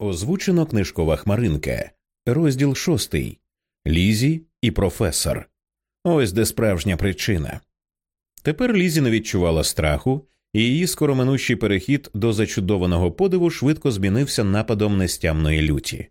Озвучено книжкова хмаринка, розділ шостий Лізі і професор. Ось де справжня причина. Тепер Лізі не відчувала страху, і її скороминущий перехід до зачудованого подиву швидко змінився нападом нестямної люті.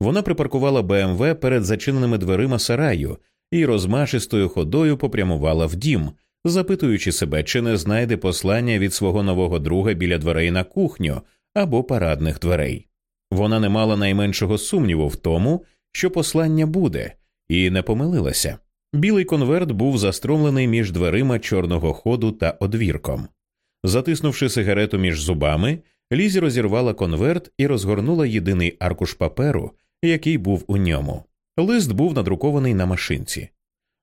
Вона припаркувала БМВ перед зачиненими дверима сараю і розмашистою ходою попрямувала в дім, запитуючи себе, чи не знайде послання від свого нового друга біля дверей на кухню або парадних дверей. Вона не мала найменшого сумніву в тому, що послання буде, і не помилилася. Білий конверт був застромлений між дверима чорного ходу та одвірком. Затиснувши сигарету між зубами, Лізі розірвала конверт і розгорнула єдиний аркуш паперу, який був у ньому. Лист був надрукований на машинці.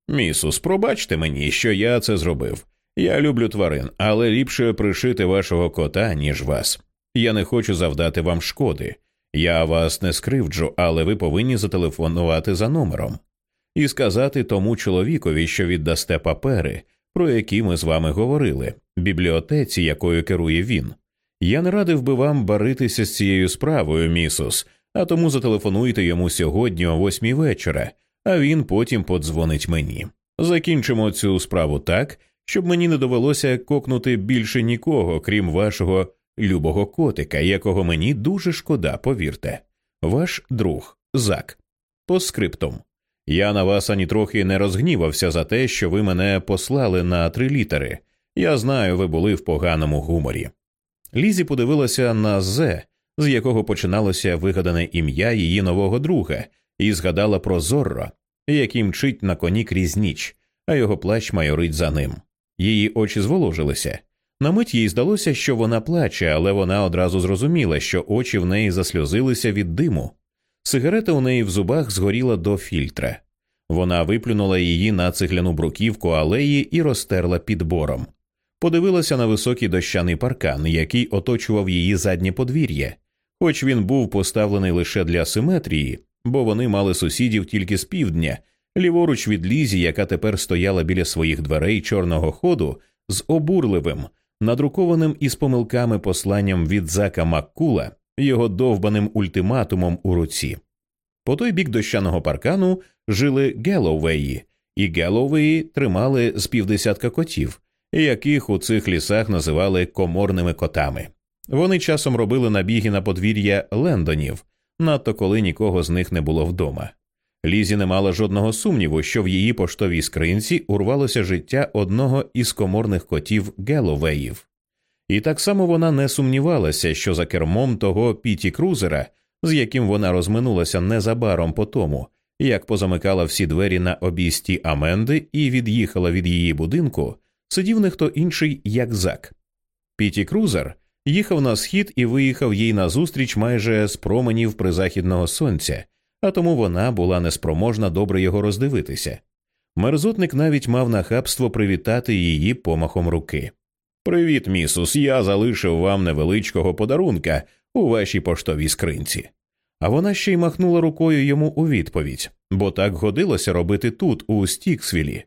Місус, пробачте мені, що я це зробив. Я люблю тварин, але ліпше пришити вашого кота, ніж вас. Я не хочу завдати вам шкоди. Я вас не скривджу, але ви повинні зателефонувати за номером і сказати тому чоловікові, що віддасте папери, про які ми з вами говорили, бібліотеці, якою керує він. Я не радив би вам баритися з цією справою, місус, а тому зателефонуйте йому сьогодні о восьмій вечора, а він потім подзвонить мені. Закінчимо цю справу так, щоб мені не довелося кокнути більше нікого, крім вашого любого котика, якого мені дуже шкода, повірте. Ваш друг Зак. По скриптум. Я на вас ані трохи не розгнівався за те, що ви мене послали на три літери. Я знаю, ви були в поганому гуморі. Лізі подивилася на З, з якого починалося вигадане ім'я її нового друга, і згадала про Зорро, який мчить на коні крізь ніч, а його плащ майорить за ним. Її очі зволожилися. На мить їй здалося, що вона плаче, але вона одразу зрозуміла, що очі в неї засльозилися від диму. Сигарета у неї в зубах згоріла до фільтра. Вона виплюнула її на цегляну бруківку алеї і розтерла підбором. Подивилася на високий дощаний паркан, який оточував її заднє подвір'я, хоч він був поставлений лише для симетрії, бо вони мали сусідів тільки з півдня, ліворуч від лізі, яка тепер стояла біля своїх дверей чорного ходу, з обурливим, надрукованим із помилками посланням від зака Маккула, його довбаним ультиматумом у руці. По той бік дощаного паркану жили Геловеї, і Геловеї тримали з півдесятка котів, яких у цих лісах називали коморними котами. Вони часом робили набіги на подвір'я Лендонів, надто коли нікого з них не було вдома. Лізі не мала жодного сумніву, що в її поштовій скринці урвалося життя одного із коморних котів Геловеїв. І так само вона не сумнівалася, що за кермом того Піті Крузера, з яким вона розминулася незабаром по тому, як позамикала всі двері на обійсті Аменди і від'їхала від її будинку, сидів не хто інший, як зак. Піті Крузер їхав на схід і виїхав їй назустріч майже з променів призахідного сонця, а тому вона була неспроможна добре його роздивитися. Мерзотник навіть мав нахабство привітати її помахом руки. Привіт, місус, я залишив вам невеличкого подарунка у вашій поштовій скринці. А вона ще й махнула рукою йому у відповідь, бо так годилося робити тут, у Стіксвілі.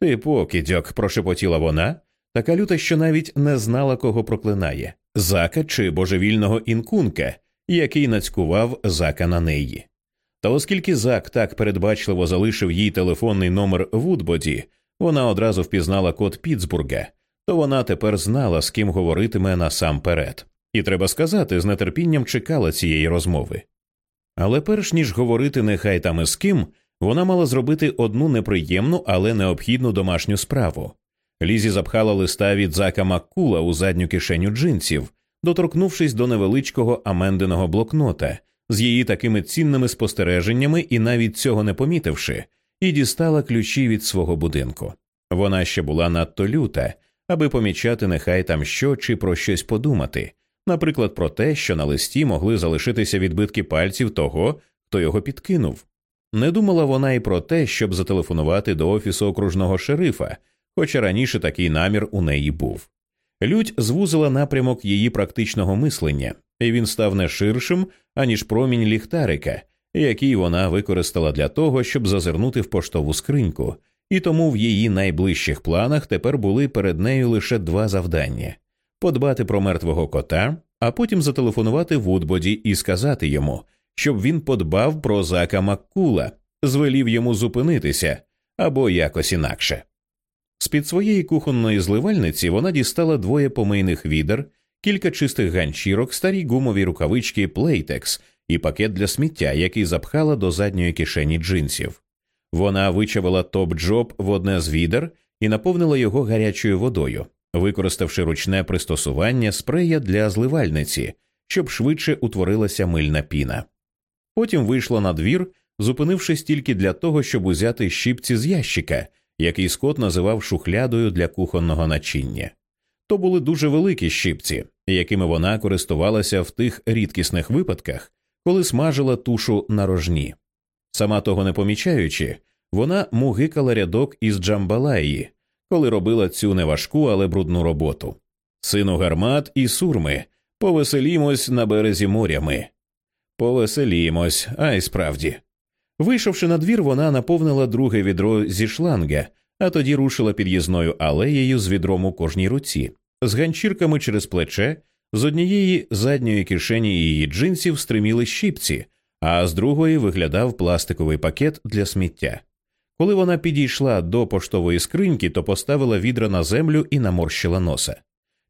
Ти покидьок, прошепотіла вона, така люта, що навіть не знала, кого проклинає зака чи божевільного інкунка, який нацькував зака на неї. Та оскільки зак так передбачливо залишив їй телефонний номер Вудбоді, вона одразу впізнала код Пітсбурга, то вона тепер знала, з ким говоритиме насамперед. І треба сказати, з нетерпінням чекала цієї розмови. Але перш ніж говорити нехай там із ким, вона мала зробити одну неприємну, але необхідну домашню справу. Лізі запхала листа від зака Маккула у задню кишеню джинсів, доторкнувшись до невеличкого аменденого блокнота з її такими цінними спостереженнями і навіть цього не помітивши, і дістала ключі від свого будинку. Вона ще була надто люта, аби помічати нехай там що чи про щось подумати, наприклад, про те, що на листі могли залишитися відбитки пальців того, хто його підкинув. Не думала вона і про те, щоб зателефонувати до офісу окружного шерифа, хоча раніше такий намір у неї був. Лють звузила напрямок її практичного мислення, і він став не ширшим, аніж промінь ліхтарика, який вона використала для того, щоб зазирнути в поштову скриньку, і тому в її найближчих планах тепер були перед нею лише два завдання подбати про мертвого кота, а потім зателефонувати Вудбоді і сказати йому, щоб він подбав про Зака Маккула, звелів йому зупинитися або якось інакше. З під своєї кухонної зливальниці вона дістала двоє помийних відер, кілька чистих ганчірок, старі гумові рукавички Playtex і пакет для сміття, який запхала до задньої кишені джинсів. Вона вичавила Top Job в одне з відер і наповнила його гарячою водою, використавши ручне пристосування спрея для зливальниці, щоб швидше утворилася мильна піна. Потім вийшла на двір, зупинившись тільки для того, щоб узяти щіпці з ящика, який Скот називав шухлядою для кухонного начиння. То були дуже великі щіпці, якими вона користувалася в тих рідкісних випадках, коли смажила тушу на рожні. Сама того не помічаючи, вона мугикала рядок із джамбалаї, коли робила цю неважку, але брудну роботу. Сину гармат і сурми, повеселімось на березі моря ми. Повеселімось, а й справді. Вийшовши на двір, вона наповнила друге відро зі шланга, а тоді рушила під'їзною алеєю з відром у кожній руці, з ганчірками через плече, з однієї задньої кишені її джинсів стриміли щіпці, а з другої виглядав пластиковий пакет для сміття. Коли вона підійшла до поштової скриньки, то поставила відра на землю і наморщила носа.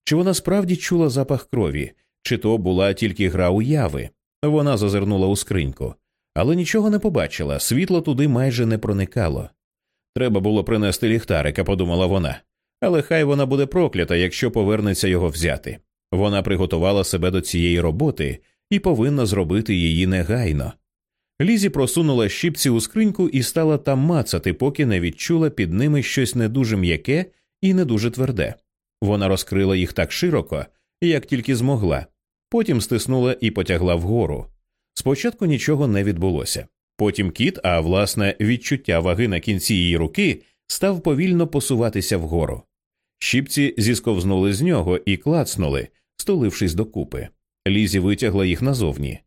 Чи вона справді чула запах крові, чи то була тільки гра уяви? Вона зазирнула у скриньку, але нічого не побачила, світло туди майже не проникало. Треба було принести ліхтарика, подумала вона, але хай вона буде проклята, якщо повернеться його взяти. Вона приготувала себе до цієї роботи і повинна зробити її негайно. Лізі просунула щіпці у скриньку і стала там мацати, поки не відчула під ними щось не дуже м'яке і не дуже тверде. Вона розкрила їх так широко, як тільки змогла, потім стиснула і потягла вгору. Спочатку нічого не відбулося. Потім кіт, а власне відчуття ваги на кінці її руки, став повільно посуватися вгору. Щіпці зісковзнули з нього і клацнули, стулившись докупи. Лізі витягла їх назовні.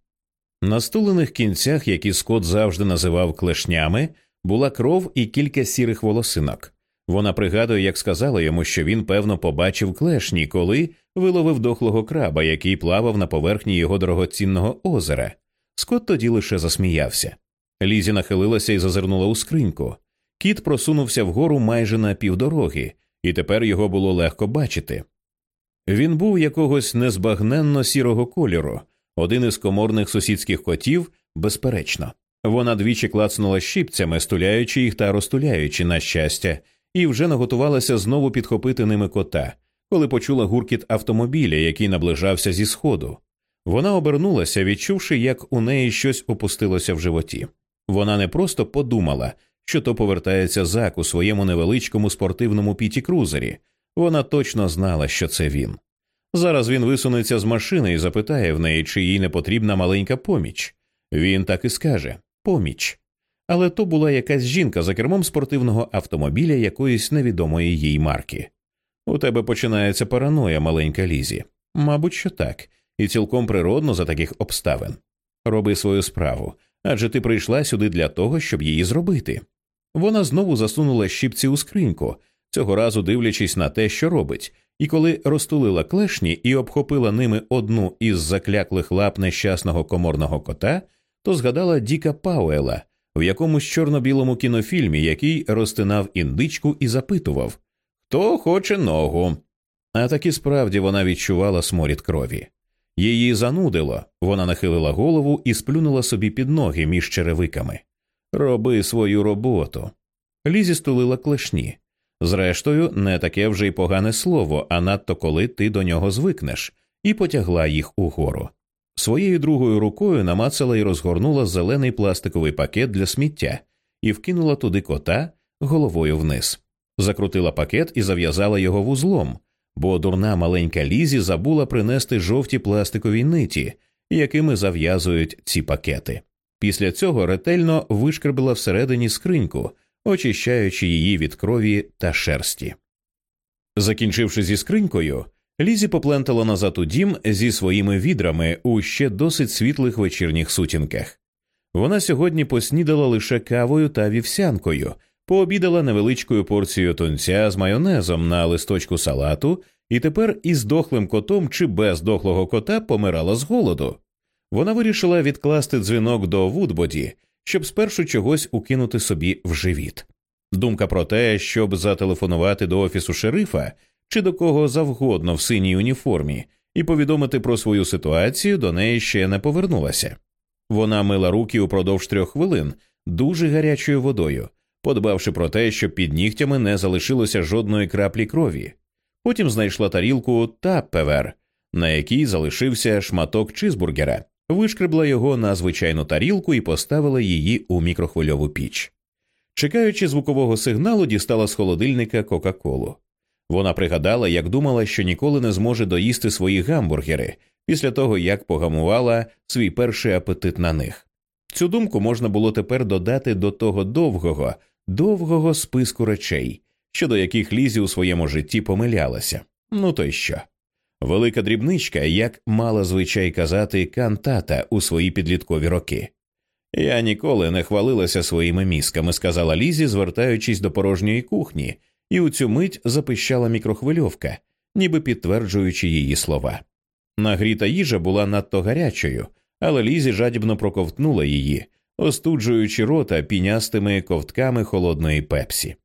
На стулених кінцях, які Скот завжди називав клешнями, була кров і кілька сірих волосинок. Вона пригадує, як сказала йому, що він, певно, побачив клешні, коли виловив дохлого краба, який плавав на поверхні його дорогоцінного озера. Скот тоді лише засміявся. Лізі нахилилася і зазирнула у скриньку. Кіт просунувся вгору майже на півдороги, і тепер його було легко бачити. Він був якогось незбагненно сірого кольору, один із коморних сусідських котів, безперечно. Вона двічі клацнула щіпцями, стуляючи їх та розтуляючи, на щастя, і вже наготувалася знову підхопити ними кота, коли почула гуркіт автомобіля, який наближався зі сходу. Вона обернулася, відчувши, як у неї щось опустилося в животі. Вона не просто подумала, що то повертається зак у своєму невеличкому спортивному піті крузері. Вона точно знала, що це він. Зараз він висунеться з машини і запитає в неї, чи їй не потрібна маленька поміч. Він так і скаже поміч. Але то була якась жінка за кермом спортивного автомобіля якоїсь невідомої їй марки. У тебе починається параноя, маленька Лізі. Мабуть, що так, і цілком природно за таких обставин. Роби свою справу, адже ти прийшла сюди для того, щоб її зробити. Вона знову засунула щіпці у скриньку, цього разу дивлячись на те, що робить, і коли розтулила клешні і обхопила ними одну із закляклих лап нещасного коморного кота, то згадала Діка Пауела в якомусь чорно-білому кінофільмі, який розтинав індичку і запитував Хто хоче ногу. А таки справді вона відчувала сморід крові. Її занудило, вона нахилила голову і сплюнула собі під ноги між черевиками. Роби свою роботу. Лізі стулила клешні. Зрештою, не таке вже й погане слово, а надто коли ти до нього звикнеш, і потягла їх угору. Своєю другою рукою намацала і розгорнула зелений пластиковий пакет для сміття і вкинула туди кота головою вниз, закрутила пакет і зав'язала його вузлом, бо дурна маленька Лізі забула принести жовті пластикові ниті, якими зав'язують ці пакети. Після цього ретельно вишкребила всередині скриньку, очищаючи її від крові та шерсті. Закінчивши зі скринькою, Лізі поплентала назад у дім зі своїми відрами у ще досить світлих вечірніх сутінках. Вона сьогодні поснідала лише кавою та вівсянкою, пообідала невеличкою порцією тунця з майонезом на листочку салату і тепер із дохлим котом чи без дохлого кота помирала з голоду. Вона вирішила відкласти дзвінок до Вудбоді, щоб спершу чогось укинути собі в живіт. Думка про те, щоб зателефонувати до офісу шерифа чи до кого завгодно в синій уніформі і повідомити про свою ситуацію до неї ще не повернулася. Вона мила руки упродовж трьох хвилин дуже гарячою водою, подбавши про те, щоб під нігтями не залишилося жодної краплі крові. Потім знайшла тарілку таппевер, на якій залишився шматок чизбургера, вишкребла його на звичайну тарілку і поставила її у мікрохвильову піч. Чекаючи звукового сигналу, дістала з холодильника Кока-Колу. Вона пригадала, як думала, що ніколи не зможе доїсти свої гамбургери після того, як погамувала свій перший апетит на них. Цю думку можна було тепер додати до того довгого, довгого списку речей, щодо яких Лізі у своєму житті помилялася. Ну то й що? Велика дрібничка, як мала звичай казати кантата у свої підліткові роки. Я ніколи не хвалилася своїми мізками, сказала Лізі, звертаючись до порожньої кухні, і у цю мить запищала мікрохвильовка, ніби підтверджуючи її слова. Нагріта їжа була надто гарячою, але Лізі жадібно проковтнула її, остуджуючи рота пінястими ковтками холодної пепсі.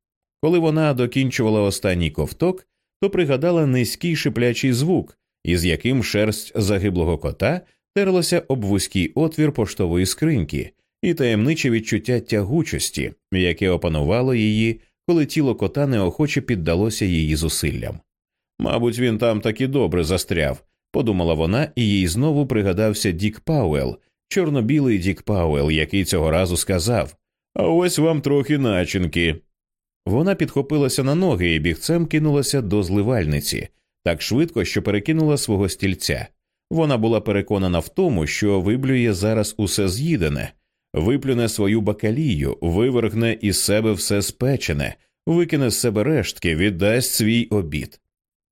Коли вона докінчувала останній ковток, то пригадала низький шиплячий звук, із яким шерсть загиблого кота терлася об вузький отвір поштової скриньки, і таємниче відчуття тягучості, яке опанувало її, коли тіло кота неохоче піддалося її зусиллям. Мабуть, він там таки добре застряв, подумала вона, і їй знову пригадався Дік Пауел, чорно-білий Дік Пауел, який цього разу сказав А ось вам трохи начинки. Вона підхопилася на ноги і бігцем кинулася до зливальниці так швидко, що перекинула свого стільця. Вона була переконана в тому, що виблює зараз усе з'їдене, виплюне свою бакалію, вивергне із себе все спечене, викине з себе рештки, віддасть свій обід.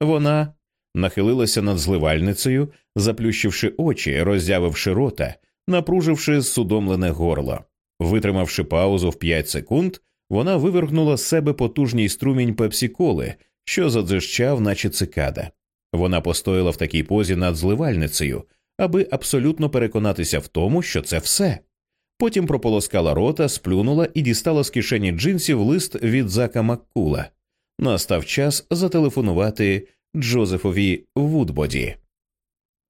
Вона нахилилася над зливальницею, заплющивши очі, роззявивши рота, напруживши судомлене горло. Витримавши паузу в п'ять секунд, вона вивергнула з себе потужній струмінь пепсіколи, що задзищав, наче цикада. Вона постояла в такій позі над зливальницею, аби абсолютно переконатися в тому, що це все. Потім прополоскала рота, сплюнула і дістала з кишені джинсів лист від зака Маккула. Настав час зателефонувати Джозефові Вудбоді.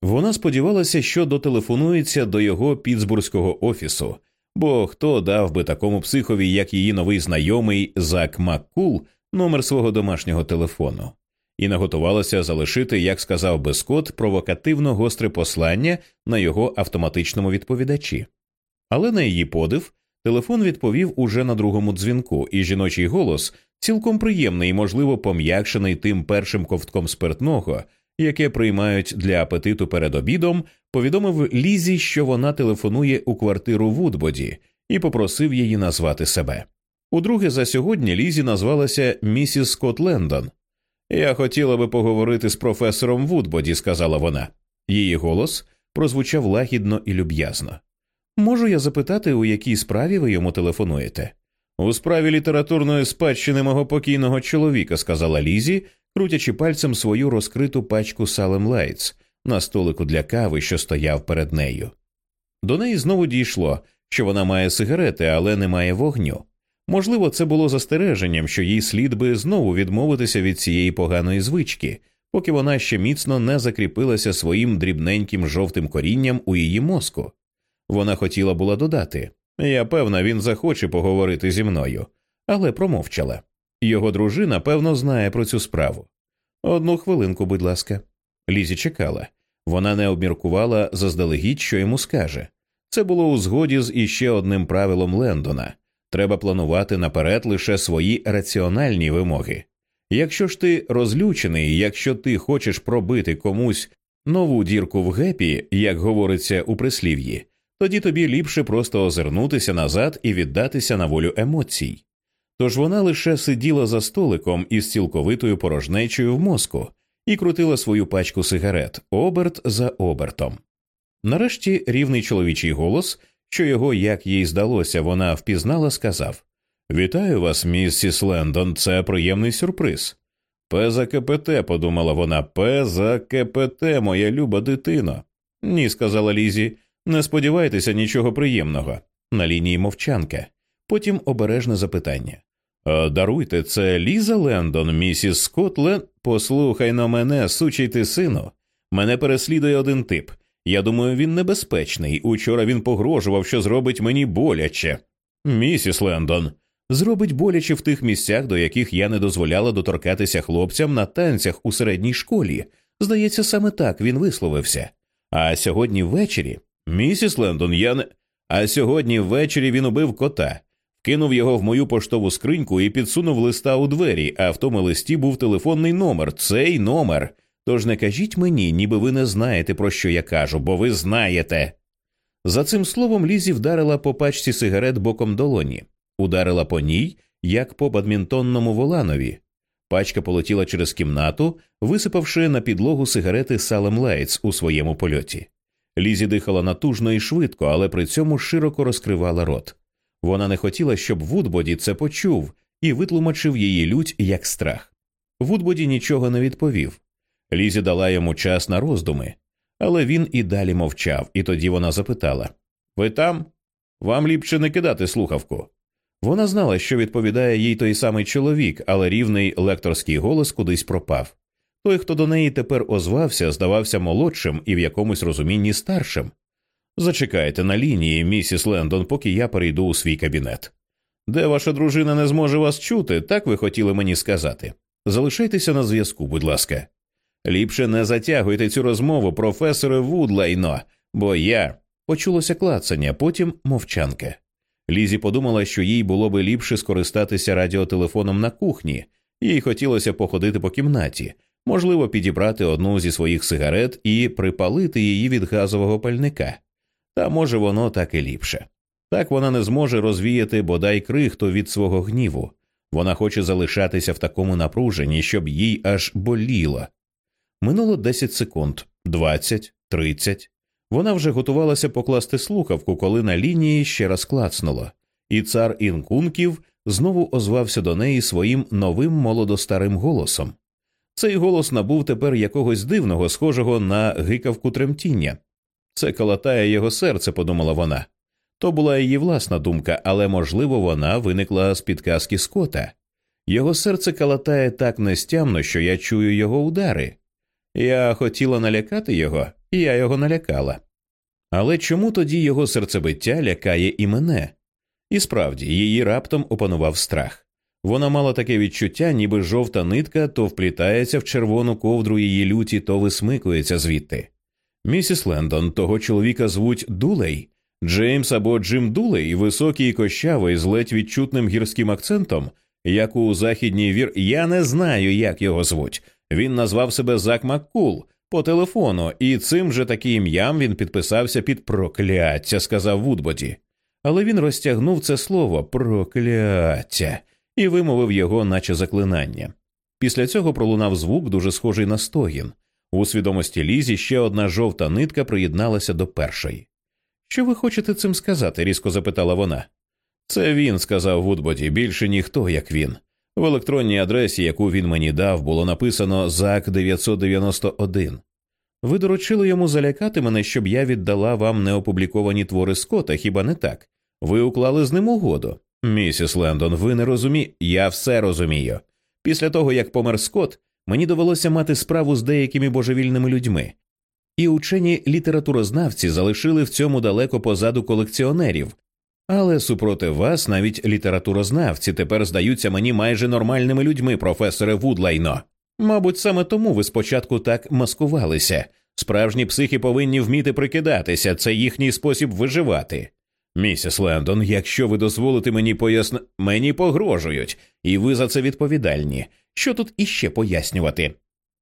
Вона сподівалася, що дотелефонується до його Пітсбурзького офісу, бо хто дав би такому психові, як її новий знайомий Зак Маккул, номер свого домашнього телефону, і наготувалася залишити, як сказав би Скотт, провокативно гостре послання на його автоматичному відповідачі. Але на її подив телефон відповів уже на другому дзвінку, і жіночий голос, цілком приємний і, можливо, пом'якшений тим першим ковтком спиртного, яке приймають для апетиту перед обідом, повідомив Лізі, що вона телефонує у квартиру Вудбоді, і попросив її назвати себе. Удруге за сьогодні Лізі назвалася місіс Скотт Лендон. Я хотіла би поговорити з професором Вудбоді, сказала вона. Її голос прозвучав лагідно і люб'язно. Можу я запитати, у якій справі ви йому телефонуєте? У справі літературної спадщини мого покійного чоловіка, сказала Лізі, крутячи пальцем свою розкриту пачку Salem Lights на столику для кави, що стояв перед нею. До неї знову дійшло, що вона має сигарети, але не має вогню. Можливо, це було застереженням, що їй слід би знову відмовитися від цієї поганої звички, поки вона ще міцно не закріпилася своїм дрібненьким жовтим корінням у її мозку. Вона хотіла була додати я певна, він захоче поговорити зі мною, але промовчала. Його дружина, певно, знає про цю справу. Одну хвилинку, будь ласка. Лізі чекала. Вона не обміркувала заздалегідь, що йому скаже. Це було у згоді з іще одним правилом Лендона треба планувати наперед лише свої раціональні вимоги. Якщо ж ти розлючений, якщо ти хочеш пробити комусь нову дірку в гепі, як говориться у прислів'ї, тоді тобі ліпше просто озирнутися назад і віддатися на волю емоцій. Тож вона лише сиділа за столиком із цілковитою порожнечою в мозку і крутила свою пачку сигарет оберт за обертом. Нарешті рівний чоловічий голос, що його, як їй здалося, вона впізнала, сказав Вітаю вас, міссіс Лендон, це приємний сюрприз. П за КПТ, подумала вона, П за КПТ, моя люба дитино. Ні, сказала Лізі, не сподівайтеся нічого приємного. На лінії мовчанка. Потім обережне запитання. Даруйте, це Ліза Лендон, місіс Скотлен. Послухай на мене, сучий ти сину. Мене переслідує один тип. Я думаю, він небезпечний. Учора він погрожував, що зробить мені боляче. Місіс Лендон, зробить боляче в тих місцях, до яких я не дозволяла доторкатися хлопцям на танцях у середній школі. Здається, саме так він висловився. А сьогодні ввечері, місіс Лендон, я не. А сьогодні ввечері він убив кота, кинув його в мою поштову скриньку і підсунув листа у двері, а в тому листі був телефонний номер. Цей номер. Тож не кажіть мені, ніби ви не знаєте, про що я кажу, бо ви знаєте. За цим словом Лізі вдарила по пачці сигарет боком долоні, ударила по ній, як по бадмінтонному воланові. Пачка полетіла через кімнату, висипавши на підлогу сигарети Салем Лейтс у своєму польоті. Лізі дихала натужно і швидко, але при цьому широко розкривала рот. Вона не хотіла, щоб Вудбоді це почув і витлумачив її лють як страх. Вудбоді нічого не відповів. Лізі дала йому час на роздуми, але він і далі мовчав, і тоді вона запитала Ви там? Вам ліпше не кидати слухавку. Вона знала, що відповідає їй той самий чоловік, але рівний лекторський голос кудись пропав. Той, хто до неї тепер озвався, здавався молодшим і в якомусь розумінні старшим. Зачекайте на лінії, місіс Лендон, поки я перейду у свій кабінет. Де ваша дружина не зможе вас чути, так ви хотіли мені сказати. Залишайтеся на зв'язку, будь ласка. Ліпше не затягуйте цю розмову, професоре Вудлайно, бо я почулося клацання, потім мовчанка. Лізі подумала, що їй було би ліпше скористатися радіотелефоном на кухні, їй хотілося походити по кімнаті, можливо, підібрати одну зі своїх сигарет і припалити її від газового пальника. Та може воно так і ліпше. Так вона не зможе розвіяти бодай крихту від свого гніву. Вона хоче залишатися в такому напруженні, щоб їй аж боліло. Минуло 10 секунд, 20, 30. Вона вже готувалася покласти слухавку, коли на лінії ще раз клацнуло, і цар інкунків знову озвався до неї своїм новим молодостарим голосом. Цей голос набув тепер якогось дивного, схожого на гикавку тремтіння. Це калатає його серце, подумала вона. То була її власна думка, але, можливо, вона виникла з підказки Скота. Його серце калатає так нестямно, що я чую його удари. Я хотіла налякати його, і я його налякала. Але чому тоді його серцебиття лякає і мене? І справді, її раптом опанував страх. Вона мала таке відчуття, ніби жовта нитка то вплітається в червону ковдру її люті, то висмикується звідти. Місіс Лендон, того чоловіка звуть Дулей, Джеймс або Джим Дулей, високий і кощавий, з ледь відчутним гірським акцентом, як у західній вір. Я не знаю, як його звуть. Він назвав себе Зак Маккул по телефону, і цим же таким ім'ям він підписався під прокляття, сказав Вудбоді. Але він розтягнув це слово прокляття і вимовив його, наче заклинання. Після цього пролунав звук, дуже схожий на стогін. У свідомості Лізі ще одна жовта нитка приєдналася до першої. Що ви хочете цим сказати? різко запитала вона. Це він, сказав Вудбоді, більше ніхто, як він. В електронній адресі, яку він мені дав, було написано ЗАК 991. Ви доручили йому залякати мене, щоб я віддала вам неопубліковані твори Скота, хіба не так? Ви уклали з ним угоду. Місіс Лендон, ви не розумієте? Я все розумію. Після того, як помер Скотт, мені довелося мати справу з деякими божевільними людьми, і учені літературознавці залишили в цьому далеко позаду колекціонерів, але супроти вас навіть літературознавці тепер здаються мені майже нормальними людьми, професоре Вудлайно. Мабуть, саме тому ви спочатку так маскувалися. Справжні психи повинні вміти прикидатися, це їхній спосіб виживати. Місіс Лендон, якщо ви дозволите мені поясни... мені погрожують, і ви за це відповідальні. Що тут іще пояснювати?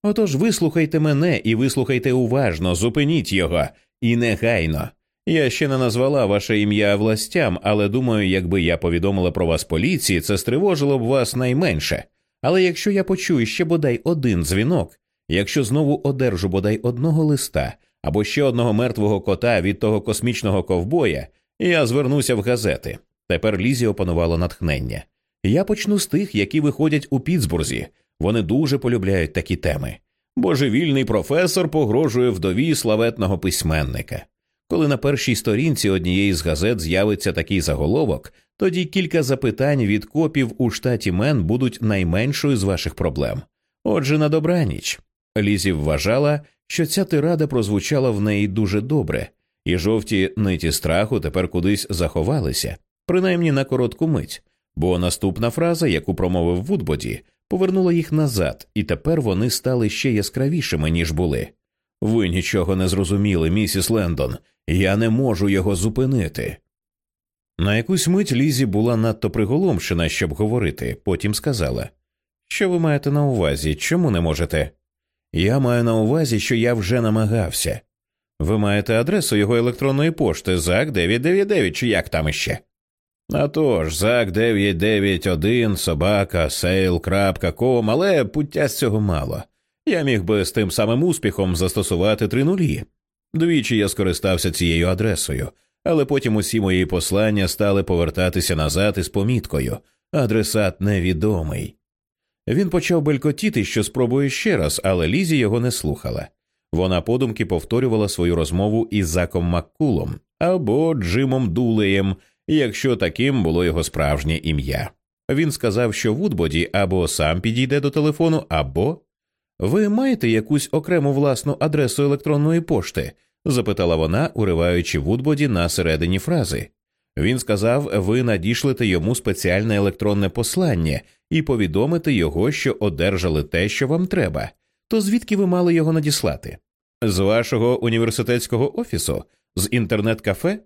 Отож вислухайте мене і вислухайте уважно, зупиніть його і негайно. Я ще не назвала ваше ім'я властям, але думаю, якби я повідомила про вас поліції, це стривожило б вас найменше. Але якщо я почую ще бодай один дзвінок, якщо знову одержу бодай одного листа або ще одного мертвого кота від того космічного ковбоя, я звернуся в газети. Тепер Лізі опанувало натхнення. Я почну з тих, які виходять у Пітсбурзі. Вони дуже полюбляють такі теми. Божевільний професор погрожує вдові славетного письменника. Коли на першій сторінці однієї з газет з'явиться такий заголовок, тоді кілька запитань від копів у штаті Мен будуть найменшою з ваших проблем. Отже, на добраніч. Лізі вважала, що ця тирада прозвучала в неї дуже добре, і жовті ниті страху тепер кудись заховалися, принаймні на коротку мить, бо наступна фраза, яку промовив Вудбоді, повернула їх назад, і тепер вони стали ще яскравішими, ніж були. Ви нічого не зрозуміли, місіс Лендон, я не можу його зупинити. На якусь мить Лізі була надто приголомшена, щоб говорити, потім сказала Що ви маєте на увазі? Чому не можете? Я маю на увазі, що я вже намагався. Ви маєте адресу його електронної пошти ЗАК 999 чи як там іще? А тож, ЗАК 991 собака сейл.ком, але пуття з цього мало. Я міг би з тим самим успіхом застосувати три нулі. Двічі я скористався цією адресою, але потім усі мої послання стали повертатися назад із поміткою адресат невідомий. Він почав белькотіти, що спробує ще раз, але Лізі його не слухала. Вона подумки повторювала свою розмову із Заком Маккулом або Джимом Дулеєм, якщо таким було його справжнє ім'я. Він сказав, що Вудбоді або сам підійде до телефону, або ви маєте якусь окрему власну адресу електронної пошти? запитала вона, уриваючи Вудбоді на середині фрази. Він сказав, ви надішлете йому спеціальне електронне послання і повідомите його, що одержали те, що вам треба. То звідки ви мали його надіслати? З вашого університетського офісу? З інтернет-кафе?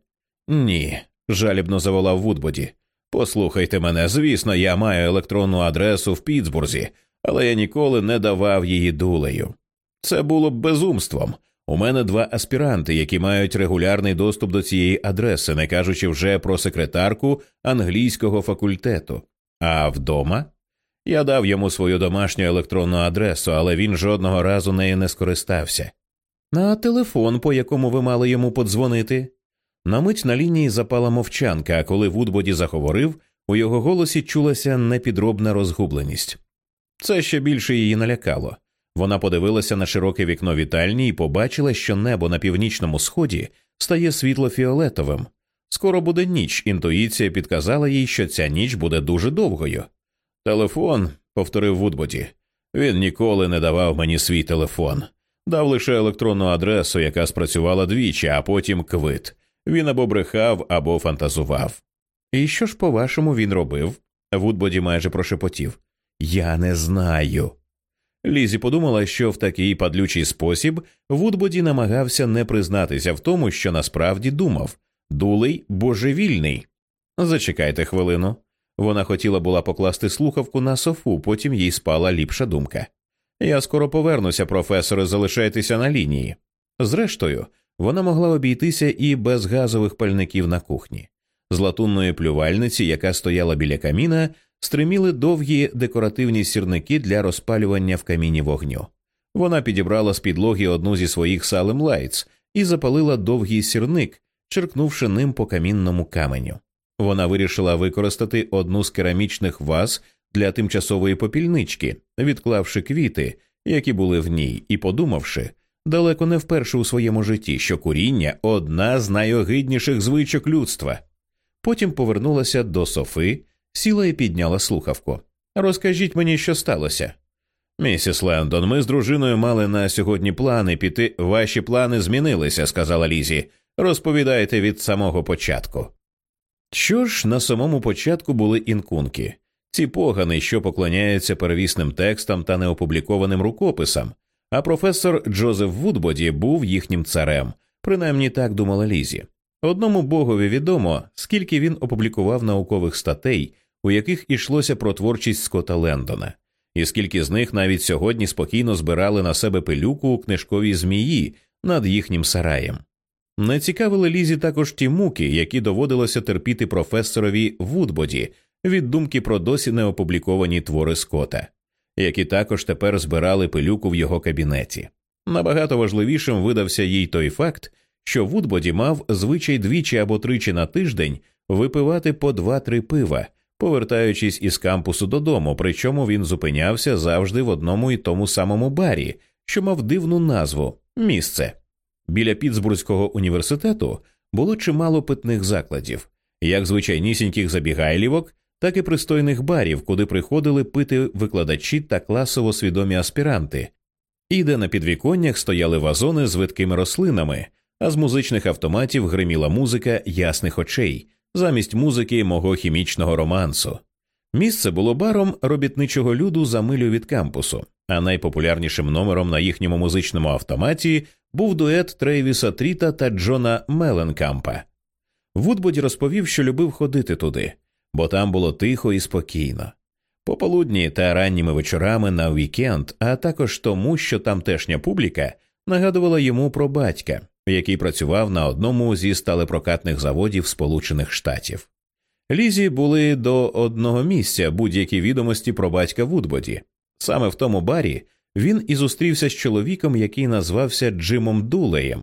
Ні, жалібно заволав Вудбоді. Послухайте мене, звісно, я маю електронну адресу в Пітсбурзі, але я ніколи не давав її дулею. Це було б безумством. У мене два аспіранти, які мають регулярний доступ до цієї адреси, не кажучи вже про секретарку англійського факультету. А вдома я дав йому свою домашню електронну адресу, але він жодного разу нею не скористався. На телефон, по якому ви мали йому подзвонити. На мить на лінії запала мовчанка, а коли Вудбоді заговорив, у його голосі чулася непідробна розгубленість. Це ще більше її налякало. Вона подивилася на широке вікно вітальні і побачила, що небо на північному сході стає світло-фіолетовим. Скоро буде ніч. Інтуїція підказала їй, що ця ніч буде дуже довгою. Телефон, повторив Вудбоді. Він ніколи не давав мені свій телефон, дав лише електронну адресу, яка спрацювала двічі, а потім квит. Він або брехав, або фантазував. І що ж, по вашому, він робив? Вудбоді майже прошепотів. Я не знаю. Лізі подумала, що в такий падлючий спосіб Вудбоді намагався не признатися в тому, що насправді думав дулей божевільний. Зачекайте хвилину. Вона хотіла була покласти слухавку на софу, потім їй спала ліпша думка. Я скоро повернуся, професоре, залишайтеся на лінії. Зрештою, вона могла обійтися і без газових пальників на кухні. З латунної плювальниці, яка стояла біля каміна, стриміли довгі декоративні сірники для розпалювання в каміні вогню. Вона підібрала з підлоги одну зі своїх Salem Lights і запалила довгий сірник, черкнувши ним по камінному каменю. Вона вирішила використати одну з керамічних ваз для тимчасової попільнички, відклавши квіти, які були в ній, і подумавши, далеко не вперше у своєму житті, що куріння одна з найогидніших звичок людства. Потім повернулася до Софи, сіла і підняла слухавку. Розкажіть мені, що сталося. Місіс Лендон, ми з дружиною мали на сьогодні плани піти. Ваші плани змінилися, сказала Лізі. Розповідайте від самого початку. Що ж, на самому початку були інкунки, ці погани, що поклоняються первісним текстам та неопублікованим рукописам, а професор Джозеф Вудбоді був їхнім царем, принаймні так думала Лізі. Одному богові відомо, скільки він опублікував наукових статей, у яких ішлося про творчість Скотта Лендона, і скільки з них навіть сьогодні спокійно збирали на себе пилюку у книжковій змії над їхнім сараєм. Не цікавили Лізі також ті муки, які доводилося терпіти професорові Вудбоді від думки про досі неопубліковані твори Скота, які також тепер збирали пилюку в його кабінеті. Набагато важливішим видався їй той факт, що Вудбоді мав звичай двічі або тричі на тиждень випивати по два-три пива, повертаючись із кампусу додому, причому він зупинявся завжди в одному і тому самому барі, що мав дивну назву місце. Біля Пітсбурзького університету було чимало питних закладів, як звичайнісіньких забігайлівок, так і пристойних барів, куди приходили пити викладачі та класово свідомі аспіранти, і де на підвіконнях стояли вазони з видкими рослинами, а з музичних автоматів гриміла музика ясних очей замість музики мого хімічного романсу. Місце було баром робітничого люду за милю від кампусу, а найпопулярнішим номером на їхньому музичному автоматі був дует Трейвіса Тріта та Джона Меленкампа. Вудбоді розповів, що любив ходити туди, бо там було тихо і спокійно. Пополудні та ранніми вечорами на вікенд, а також тому, що тамтешня публіка нагадувала йому про батька, який працював на одному зі сталепрокатних заводів Сполучених Штатів. Лізі були до одного місця будь-які відомості про батька Вудбоді. Саме в тому барі він і зустрівся з чоловіком, який назвався Джимом Дулеєм.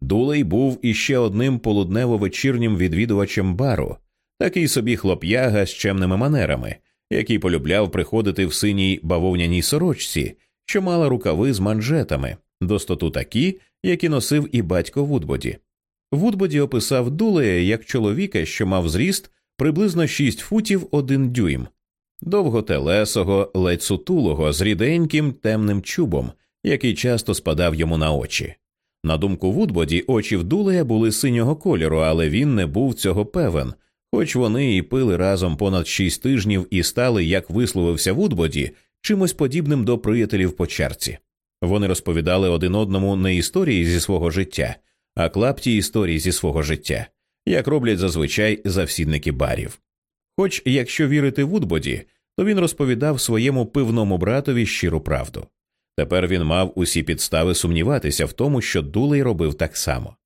Дулей був іще одним полуднево-вечірнім відвідувачем бару, такий собі хлоп'яга з чемними манерами, який полюбляв приходити в синій бавовняній сорочці, що мала рукави з манжетами, достоту такі, які носив і батько Вудбоді. Вудбоді описав Дулея як чоловіка, що мав зріст приблизно 6 футів 1 дюйм, довготелесого, ледь сутулого, з ріденьким темним чубом, який часто спадав йому на очі. На думку Вудбоді, очі в Дулея були синього кольору, але він не був цього певен, хоч вони і пили разом понад шість тижнів і стали, як висловився Вудбоді, чимось подібним до приятелів по чарці. Вони розповідали один одному не історії зі свого життя, а клапті історії зі свого життя, як роблять зазвичай завсідники барів. Хоч, якщо вірити Вудбоді, то він розповідав своєму пивному братові щиру правду. Тепер він мав усі підстави сумніватися в тому, що Дулей робив так само.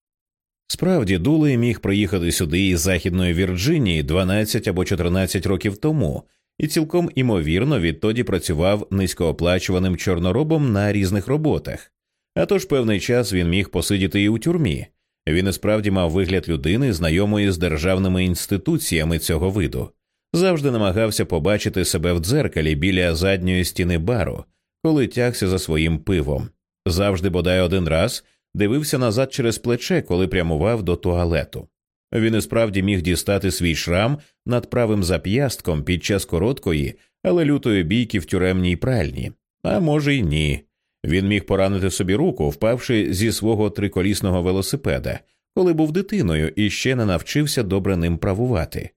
Справді, Дулей міг приїхати сюди із Західної Вірджинії 12 або 14 років тому і цілком імовірно відтоді працював низькооплачуваним чорноробом на різних роботах. А тож певний час він міг посидіти і у тюрмі. Він і справді мав вигляд людини, знайомої з державними інституціями цього виду, завжди намагався побачити себе в дзеркалі біля задньої стіни бару, коли тягся за своїм пивом. Завжди, бодай один раз, дивився назад через плече, коли прямував до туалету. Він і справді міг дістати свій шрам над правим зап'ястком під час короткої, але лютої бійки в тюремній пральні, а може й ні. Він міг поранити собі руку, впавши зі свого триколісного велосипеда, коли був дитиною і ще не навчився добре ним правувати.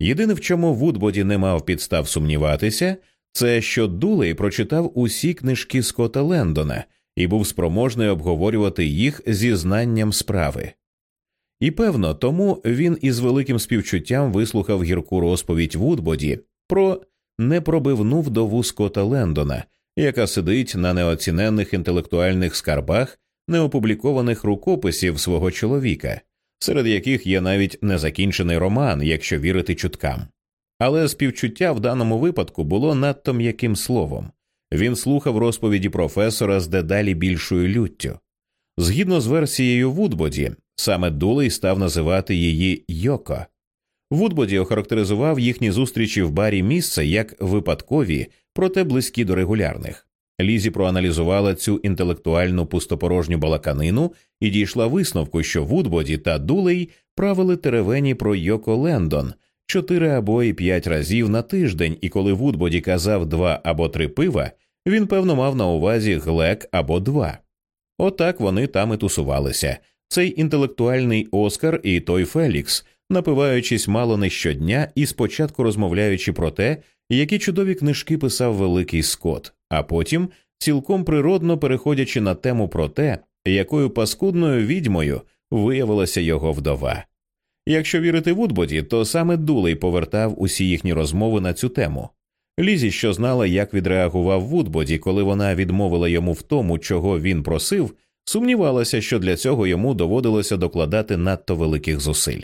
Єдине, в чому Вудбоді не мав підстав сумніватися, це що Дулей прочитав усі книжки Скотта Лендона і був спроможний обговорювати їх зі знанням справи. І певно, тому він із великим співчуттям вислухав гірку розповідь Вудбоді про непробивну вдову Скотта Лендона, яка сидить на неоціненних інтелектуальних скарбах неопублікованих рукописів свого чоловіка, серед яких є навіть незакінчений роман, якщо вірити чуткам. Але співчуття в даному випадку було надто м'яким словом. Він слухав розповіді професора з дедалі більшою люттю. Згідно з версією Вудбоді, Саме Дулей став називати її Йоко. Вудбоді охарактеризував їхні зустрічі в барі місце як випадкові, проте близькі до регулярних. Лізі проаналізувала цю інтелектуальну пустопорожню балаканину і дійшла висновку, що Вудбоді та Дулей правили теревені про Йоко Лендон чотири або і п'ять разів на тиждень, і коли Вудбоді казав два або три пива, він певно мав на увазі глек або два. Отак вони там і тусувалися цей інтелектуальний Оскар і той Фелікс, напиваючись мало не щодня і спочатку розмовляючи про те, які чудові книжки писав великий Скот, а потім цілком природно переходячи на тему про те, якою паскудною відьмою виявилася його вдова. Якщо вірити Вудбоді, то саме Дулей повертав усі їхні розмови на цю тему. Лізі, що знала, як відреагував Вудбоді, коли вона відмовила йому в тому, чого він просив, сумнівалася, що для цього йому доводилося докладати надто великих зусиль.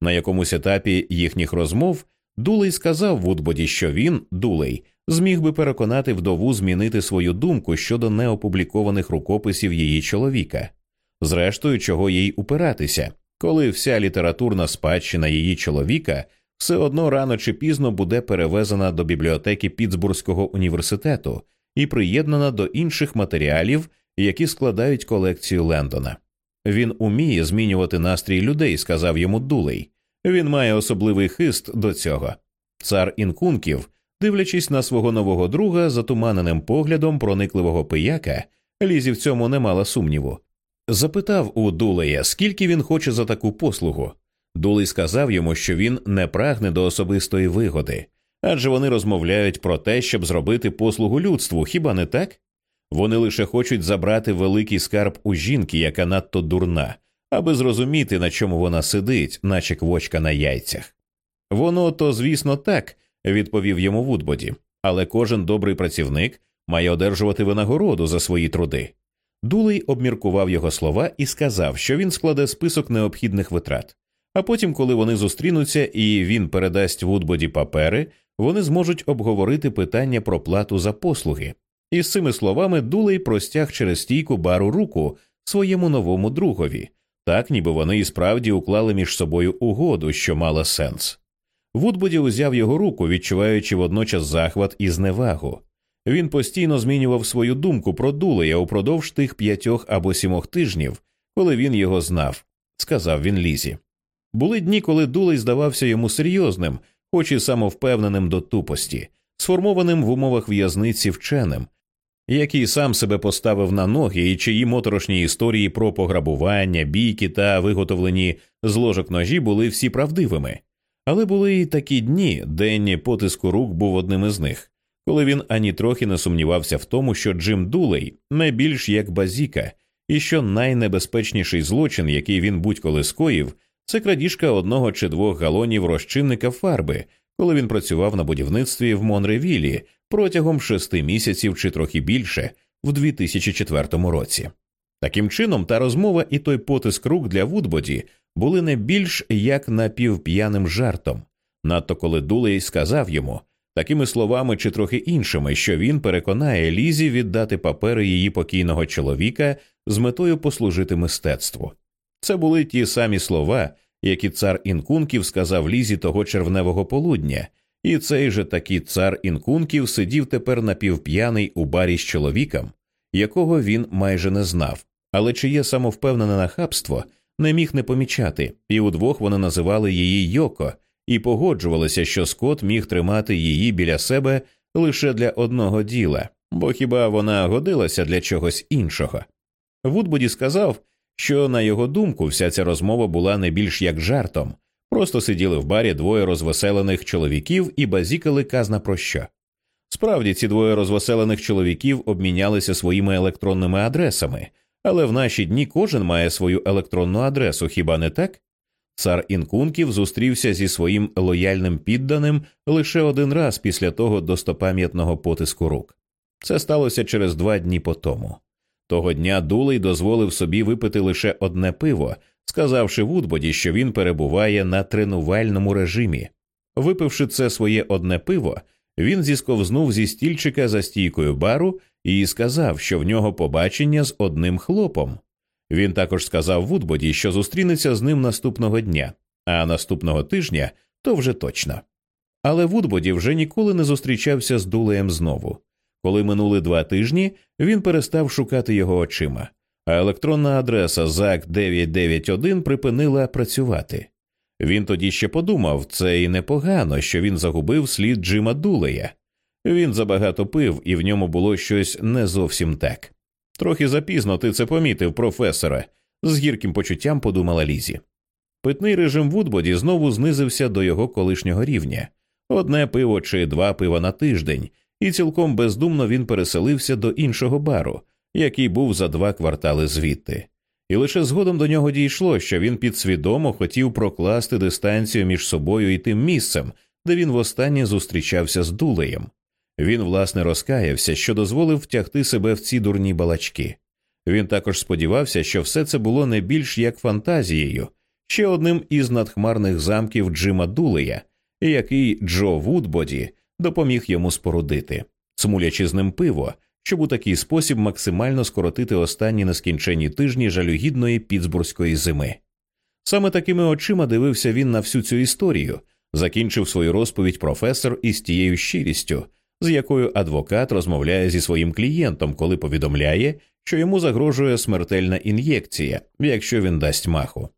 На якомусь етапі їхніх розмов Дулей сказав Вудбоді, що він, Дулей, зміг би переконати вдову змінити свою думку щодо неопублікованих рукописів її чоловіка, зрештою, чого їй упиратися, коли вся літературна спадщина її чоловіка все одно рано чи пізно буде перевезена до бібліотеки Пітсбурзького університету і приєднана до інших матеріалів, які складають колекцію Лендона. Він уміє змінювати настрій людей, сказав йому Дулей. Він має особливий хист до цього. Цар інкунків, дивлячись на свого нового друга, затуманеним поглядом проникливого пияка, лізі в цьому не мала сумніву. Запитав у Дулея, скільки він хоче за таку послугу. Дулей сказав йому, що він не прагне до особистої вигоди, адже вони розмовляють про те, щоб зробити послугу людству, хіба не так? Вони лише хочуть забрати великий скарб у жінки, яка надто дурна, аби зрозуміти, на чому вона сидить, наче квочка на яйцях. Воно то, звісно, так, відповів йому Вудбоді, але кожен добрий працівник має одержувати винагороду за свої труди. Дулей обміркував його слова і сказав, що він складе список необхідних витрат. А потім, коли вони зустрінуться і він передасть Вудбоді папери, вони зможуть обговорити питання про плату за послуги. І з цими словами Дулей простяг через стійку бару руку своєму новому другові, так ніби вони і справді уклали між собою угоду, що мала сенс. Вудбоді узяв його руку, відчуваючи водночас захват і зневагу. Він постійно змінював свою думку про Дулея упродовж тих п'ятьох або сімох тижнів, коли він його знав, сказав він Лізі. Були дні, коли Дулей здавався йому серйозним, хоч і самовпевненим до тупості, сформованим в умовах в'язниці вченим, який сам себе поставив на ноги і чиї моторошні історії про пограбування, бійки та виготовлені з ложок ножі були всі правдивими. Але були й такі дні, день потиску рук був одним із них, коли він ані трохи не сумнівався в тому, що Джим Дулей не більш як базіка, і що найнебезпечніший злочин, який він будь-коли скоїв, це крадіжка одного чи двох галонів розчинника фарби, коли він працював на будівництві в Монревілі протягом шести місяців чи трохи більше в 2004 році. Таким чином, та розмова і той потиск рук для Вудбоді були не більш як напівп'яним жартом, надто коли Дулей сказав йому такими словами чи трохи іншими, що він переконає Лізі віддати папери її покійного чоловіка з метою послужити мистецтву. Це були ті самі слова, які цар інкунків сказав Лізі того червневого полудня, і цей же таки цар інкунків сидів тепер напівп'яний у барі з чоловіком, якого він майже не знав, але чиє самовпевнене нахабство не міг не помічати, і удвох вони називали її Йоко і погоджувалися, що Скот міг тримати її біля себе лише для одного діла, бо хіба вона годилася для чогось іншого. Вудбоді сказав, що, на його думку, вся ця розмова була не більш як жартом, просто сиділи в барі двоє розвеселених чоловіків і базікали казна про що. Справді, ці двоє розвеселених чоловіків обмінялися своїми електронними адресами, але в наші дні кожен має свою електронну адресу, хіба не так? Цар інкунків зустрівся зі своїм лояльним підданим лише один раз після того достопам'ятного потиску рук. Це сталося через два дні по тому. Того дня Дулей дозволив собі випити лише одне пиво, сказавши Вудбоді, що він перебуває на тренувальному режимі. Випивши це своє одне пиво, він зісковзнув зі стільчика за стійкою бару і сказав, що в нього побачення з одним хлопом. Він також сказав Вудбоді, що зустрінеться з ним наступного дня, а наступного тижня то вже точно. Але Вудбоді вже ніколи не зустрічався з Дулеєм знову. Коли минули два тижні, він перестав шукати його очима, а електронна адреса ZAC 991 припинила працювати. Він тоді ще подумав, це і непогано, що він загубив слід Джима Дулея. Він забагато пив, і в ньому було щось не зовсім так. Трохи запізно ти це помітив, професоре, з гірким почуттям подумала Лізі. Питний режим Вудбоді знову знизився до його колишнього рівня одне пиво чи два пива на тиждень, і цілком бездумно він переселився до іншого бару, який був за два квартали звідти. І лише згодом до нього дійшло, що він підсвідомо хотів прокласти дистанцію між собою і тим місцем, де він востаннє зустрічався з дулеєм. Він, власне, розкаявся, що дозволив втягти себе в ці дурні балачки. Він також сподівався, що все це було не більш як фантазією, ще одним із надхмарних замків Джима Дулея, який Джо Вудбоді допоміг йому спорудити, цмулячи з ним пиво, щоб у такий спосіб максимально скоротити останні нескінченні тижні жалюгідної пітсбурзької зими. Саме такими очима дивився він на всю цю історію, Закінчив свою розповідь професор із тією щирістю, з якою адвокат розмовляє зі своїм клієнтом, коли повідомляє, що йому загрожує смертельна ін'єкція, якщо він дасть маху.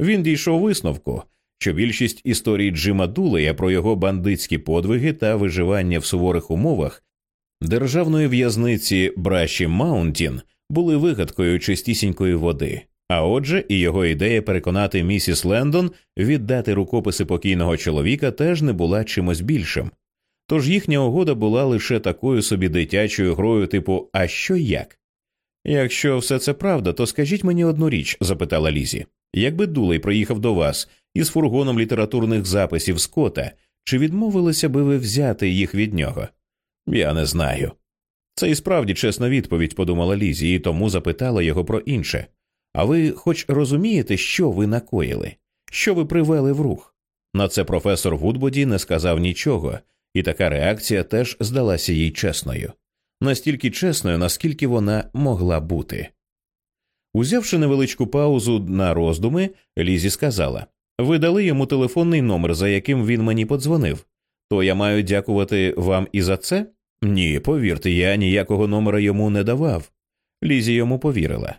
Він дійшов висновку, що більшість історій Джима Дулея про його бандитські подвиги та виживання в суворих умовах державної в'язниці Браші Маунтін були вигадкою чистісінької води. А отже, і його ідея переконати місіс Лендон віддати рукописи покійного чоловіка теж не була чимось більшим. Тож їхня угода була лише такою собі дитячою грою, типу А що як? Якщо все це правда, то скажіть мені одну річ, запитала Лізі. Якби Дулей приїхав до вас із фургоном літературних записів Скота, чи відмовилися би ви взяти їх від нього? Я не знаю. Це і справді чесна відповідь, подумала Лізі, і тому запитала його про інше. А ви хоч розумієте, що ви накоїли, що ви привели в рух? На це професор Вудбоді не сказав нічого, і така реакція теж здалася їй чесною, настільки чесною, наскільки вона могла бути. Узявши невеличку паузу на роздуми, Лізі сказала Ви дали йому телефонний номер, за яким він мені подзвонив. То я маю дякувати вам і за це? Ні, повірте, я ніякого номера йому не давав. Лізі йому повірила.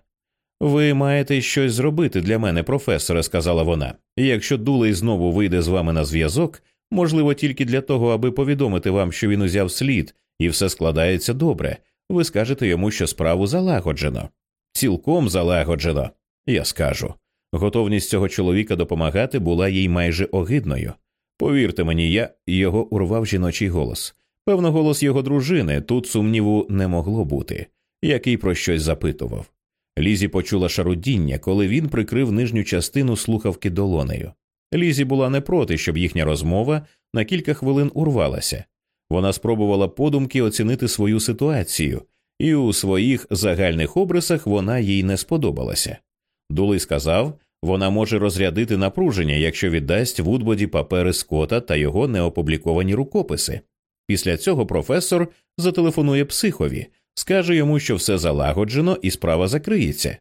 Ви маєте щось зробити для мене, професоре, сказала вона. Якщо Дулей знову вийде з вами на зв'язок, можливо, тільки для того, аби повідомити вам, що він узяв слід, і все складається добре, ви скажете йому, що справу залагоджено. Цілком залагоджено, я скажу. Готовність цього чоловіка допомагати була їй майже огидною. Повірте мені, я його урвав жіночий голос. Певно, голос його дружини тут сумніву не могло бути, який про щось запитував. Лізі почула шарудіння, коли він прикрив нижню частину слухавки долонею. Лізі була не проти, щоб їхня розмова на кілька хвилин урвалася. Вона спробувала подумки оцінити свою ситуацію, і у своїх загальних обрисах вона їй не сподобалася. Дулей сказав, вона може розрядити напруження, якщо віддасть Вудбоді папери Скота та його неопубліковані рукописи. Після цього професор зателефонує психові, скаже йому, що все залагоджено і справа закриється.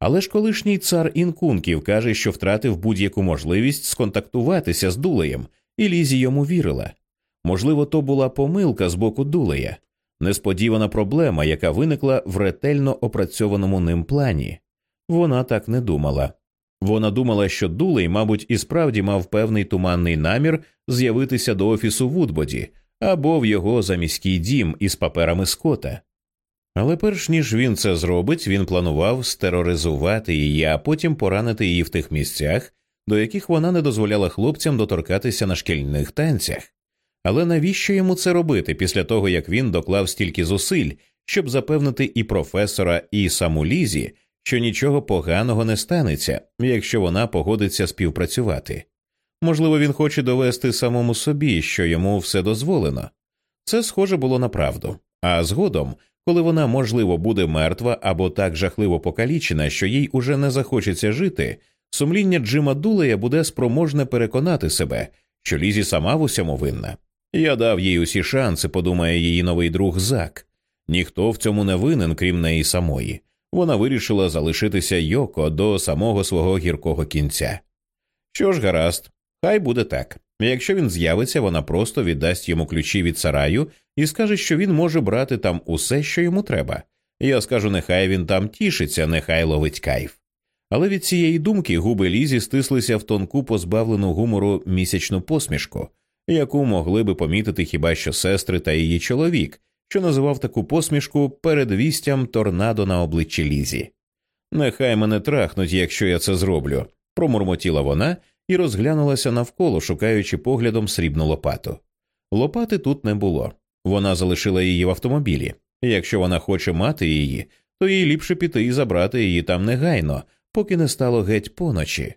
Але ж колишній цар інкунків каже, що втратив будь-яку можливість сконтактуватися з дулеєм, і Лізі йому вірила. Можливо, то була помилка з боку дулея, несподівана проблема, яка виникла в ретельно опрацьованому ним плані. Вона так не думала. Вона думала, що дулей, мабуть, і справді мав певний туманний намір з'явитися до офісу Вудбоді або в його заміський дім із паперами скота. Але перш ніж він це зробить, він планував стероризувати її, а потім поранити її в тих місцях, до яких вона не дозволяла хлопцям доторкатися на шкільних танцях. Але навіщо йому це робити після того, як він доклав стільки зусиль, щоб запевнити і професора, і саму Лізі, що нічого поганого не станеться, якщо вона погодиться співпрацювати? Можливо, він хоче довести самому собі, що йому все дозволено. Це схоже було на правду. А згодом, коли вона, можливо, буде мертва або так жахливо покалічена, що їй уже не захочеться жити, сумління Джима Дулея буде спроможне переконати себе, що Лізі сама в усьому винна. Я дав їй усі шанси, подумає її новий друг Зак. Ніхто в цьому не винен, крім неї самої. Вона вирішила залишитися Йоко до самого свого гіркого кінця. Що ж, гаразд, хай буде так. Якщо він з'явиться, вона просто віддасть йому ключі від сараю і скаже, що він може брати там усе, що йому треба. Я скажу, нехай він там тішиться, нехай ловить кайф. Але від цієї думки губи Лізі стислися в тонку позбавлену гумору місячну посмішку, яку могли би помітити хіба що сестри та її чоловік, що називав таку посмішку передвістям торнадо на обличчі Лізі. Нехай мене трахнуть, якщо я це зроблю, промурмотіла вона і розглянулася навколо, шукаючи поглядом срібну лопату. Лопати тут не було. Вона залишила її в автомобілі. Якщо вона хоче мати її, то їй ліпше піти і забрати її там негайно, поки не стало геть поночі.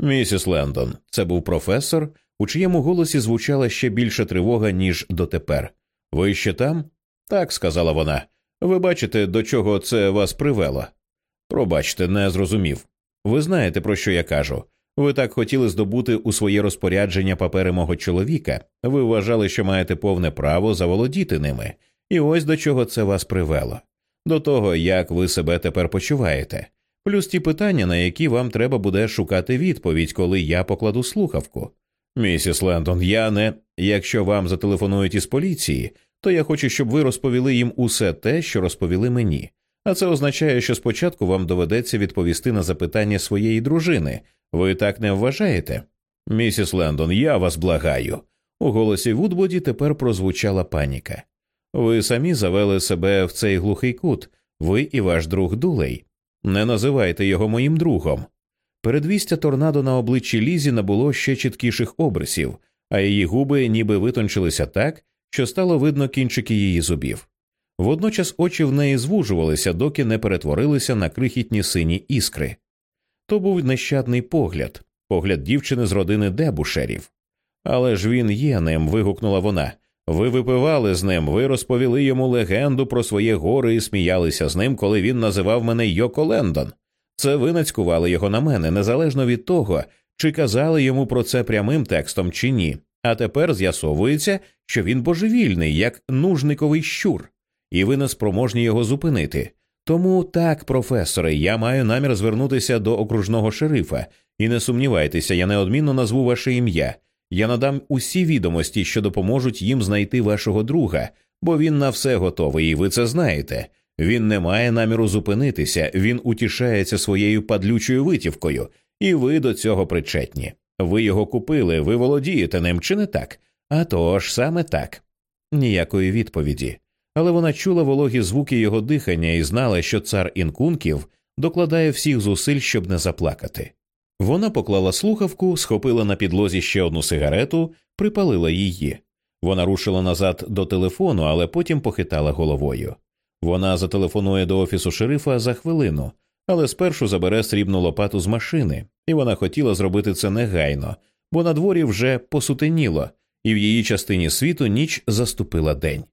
Місіс Лендон, це був професор, у чиєму голосі звучала ще більша тривога, ніж дотепер. Ви ще там? Так, сказала вона. Ви бачите, до чого це вас привело? Пробачте, не зрозумів. Ви знаєте, про що я кажу. Ви так хотіли здобути у своє розпорядження папери мого чоловіка. Ви вважали, що маєте повне право заволодіти ними, і ось до чого це вас привело. До того, як ви себе тепер почуваєте, плюс ті питання, на які вам треба буде шукати відповідь, коли я покладу слухавку. Місіс Лендон, я не. Якщо вам зателефонують із поліції, то я хочу, щоб ви розповіли їм усе те, що розповіли мені. А це означає, що спочатку вам доведеться відповісти на запитання своєї дружини. Ви так не вважаєте? Місіс Лендон, я вас благаю. У голосі Вудбоді тепер прозвучала паніка. Ви самі завели себе в цей глухий кут, ви і ваш друг Дулей. Не називайте його моїм другом. Передвістя торнадо на обличчі Лізі набуло ще чіткіших обрисів, а її губи ніби витончилися так, що стало видно кінчики її зубів. Водночас очі в неї звужувалися, доки не перетворилися на крихітні сині іскри. То був нещадний погляд, погляд дівчини з родини дебушерів. Але ж він є ним. вигукнула вона. Ви випивали з ним, ви розповіли йому легенду про своє гори і сміялися з ним, коли він називав мене Йоко Лендон. Це ви нацькували його на мене, незалежно від того, чи казали йому про це прямим текстом чи ні. А тепер з'ясовується, що він божевільний, як нужниковий щур, і ви не спроможні його зупинити. Тому так, професоре, я маю намір звернутися до окружного шерифа, і не сумнівайтеся, я неодмінно назву ваше ім'я. Я надам усі відомості, що допоможуть їм знайти вашого друга, бо він на все готовий, і ви це знаєте. Він не має наміру зупинитися, він утішається своєю падлючою витівкою, і ви до цього причетні. Ви його купили, ви володієте ним, чи не так? А тож, саме так. Ніякої відповіді. Але вона чула вологі звуки його дихання і знала, що цар інкунків докладає всіх зусиль, щоб не заплакати. Вона поклала слухавку, схопила на підлозі ще одну сигарету, припалила її. Вона рушила назад до телефону, але потім похитала головою. Вона зателефонує до офісу шерифа за хвилину, але спершу забере срібну лопату з машини, і вона хотіла зробити це негайно, бо на дворі вже посутеніло, і в її частині світу ніч заступила день.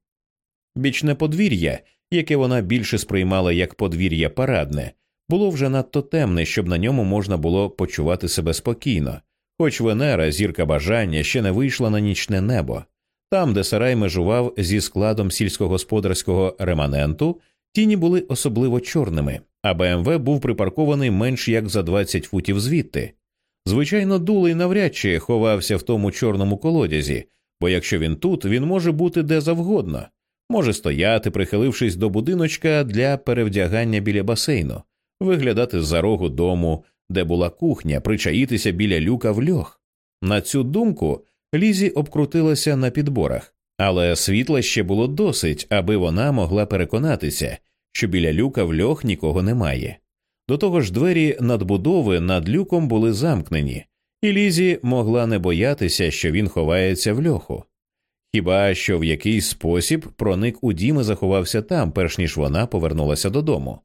Бічне подвір'я, яке вона більше сприймала як подвір'я парадне, було вже надто темне, щоб на ньому можна було почувати себе спокійно, хоч Венера, зірка бажання, ще не вийшла на нічне небо. Там, де сарай межував зі складом сільськогосподарського реманенту, тіні були особливо чорними, а БМВ був припаркований менш як за 20 футів звідти. Звичайно, дулей навряд чи ховався в тому чорному колодязі, бо якщо він тут, він може бути де завгодно, може стояти, прихилившись до будиночка для перевдягання біля басейну, виглядати з за рогу дому, де була кухня, причаїтися біля люка в льох. На цю думку Лізі обкрутилася на підборах, але світла ще було досить, аби вона могла переконатися, що біля люка в льох нікого немає. До того ж, двері надбудови над люком були замкнені, і Лізі могла не боятися, що він ховається в льоху. Хіба що в якийсь спосіб проник у дім і заховався там, перш ніж вона повернулася додому.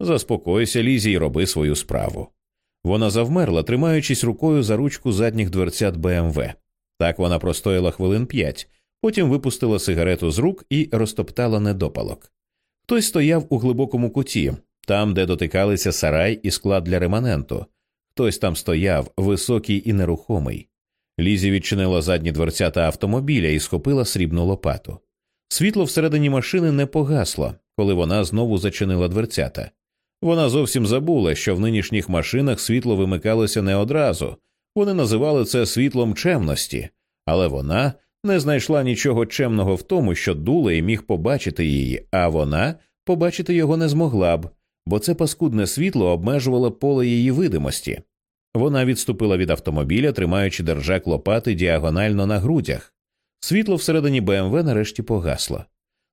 Заспокойся, Лізі, і роби свою справу. Вона завмерла, тримаючись рукою за ручку задніх дверцят БМВ. Так вона простояла хвилин п'ять, потім випустила сигарету з рук і розтоптала недопалок. Хтось стояв у глибокому куті, там, де дотикалися сарай і склад для реманенту. Хтось там стояв, високий і нерухомий. Лізі відчинила задні дверцята автомобіля і схопила срібну лопату. Світло всередині машини не погасло, коли вона знову зачинила дверцята. Вона зовсім забула, що в нинішніх машинах світло вимикалося не одразу, вони називали це світлом чемності, але вона не знайшла нічого чемного в тому, що Дулей міг побачити її, а вона побачити його не змогла б, бо це паскудне світло обмежувало поле її видимості. Вона відступила від автомобіля, тримаючи держак лопати діагонально на грудях. Світло всередині БМВ нарешті погасло.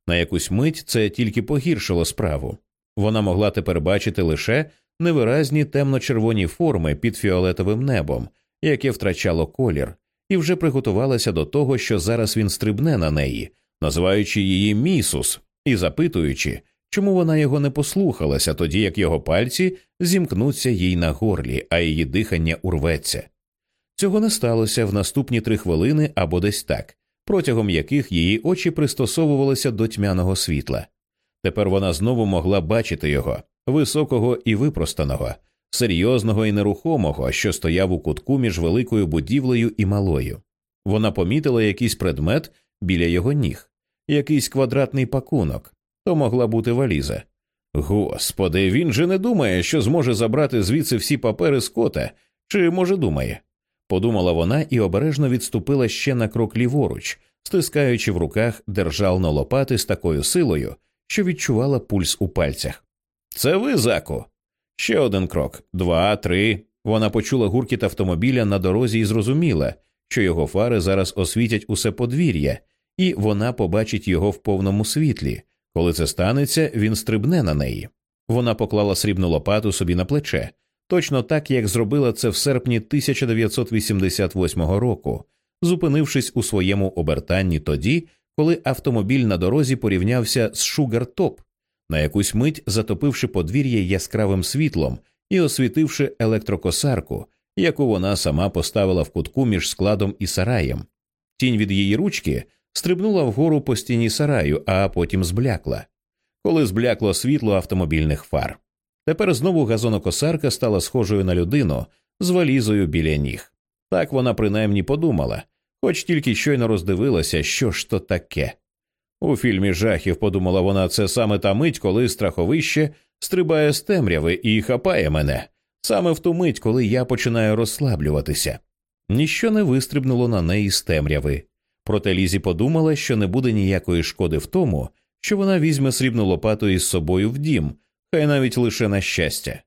На якусь мить це тільки погіршило справу. Вона могла тепер бачити лише невиразні темно-червоні форми під фіолетовим небом, яке втрачало колір, і вже приготувалася до того, що зараз він стрибне на неї, називаючи її місус і запитуючи, чому вона його не послухалася, тоді як його пальці зімкнуться їй на горлі, а її дихання урветься. Цього не сталося в наступні три хвилини або десь так, протягом яких її очі пристосовувалися до тьмяного світла. Тепер вона знову могла бачити його, високого і випростаного, серйозного і нерухомого, що стояв у кутку між великою будівлею і малою. Вона помітила якийсь предмет біля його ніг, якийсь квадратний пакунок, то могла бути валіза. Господи, він же не думає, що зможе забрати звідси всі папери з кота, чи може думає. подумала вона і обережно відступила ще на крок ліворуч, стискаючи в руках державно лопати з такою силою, що відчувала пульс у пальцях. Це ви, заку. Ще один крок, два, три. Вона почула гуркіт автомобіля на дорозі і зрозуміла, що його фари зараз освітять усе подвір'я, і вона побачить його в повному світлі. Коли це станеться, він стрибне на неї. Вона поклала срібну лопату собі на плече, точно так, як зробила це в серпні 1988 року, зупинившись у своєму обертанні тоді, коли автомобіль на дорозі порівнявся з Шугар-Топ, на якусь мить затопивши подвір'я яскравим світлом і освітивши електрокосарку, яку вона сама поставила в кутку між складом і сараєм. Тінь від її ручки стрибнула вгору по стіні сараю, а потім зблякла, коли зблякло світло автомобільних фар. Тепер знову газонокосарка стала схожою на людину з валізою біля ніг. Так вона принаймні подумала, хоч тільки щойно роздивилася, що ж то таке. У фільмі жахів подумала вона, це саме та мить, коли страховище стрибає з темряви і хапає мене, саме в ту мить, коли я починаю розслаблюватися. Ніщо не вистрибнуло на неї з темряви. Проте Лізі подумала, що не буде ніякої шкоди в тому, що вона візьме срібну лопату із собою в дім, хай навіть лише на щастя.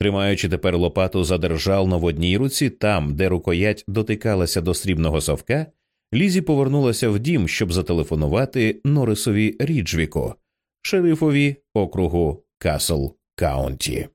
Тримаючи тепер лопату задержално в одній руці, там, де рукоять дотикалася до срібного совка, Лізі повернулася в дім, щоб зателефонувати Норисові Ріджвіку, шерифові округу Касл Каунті.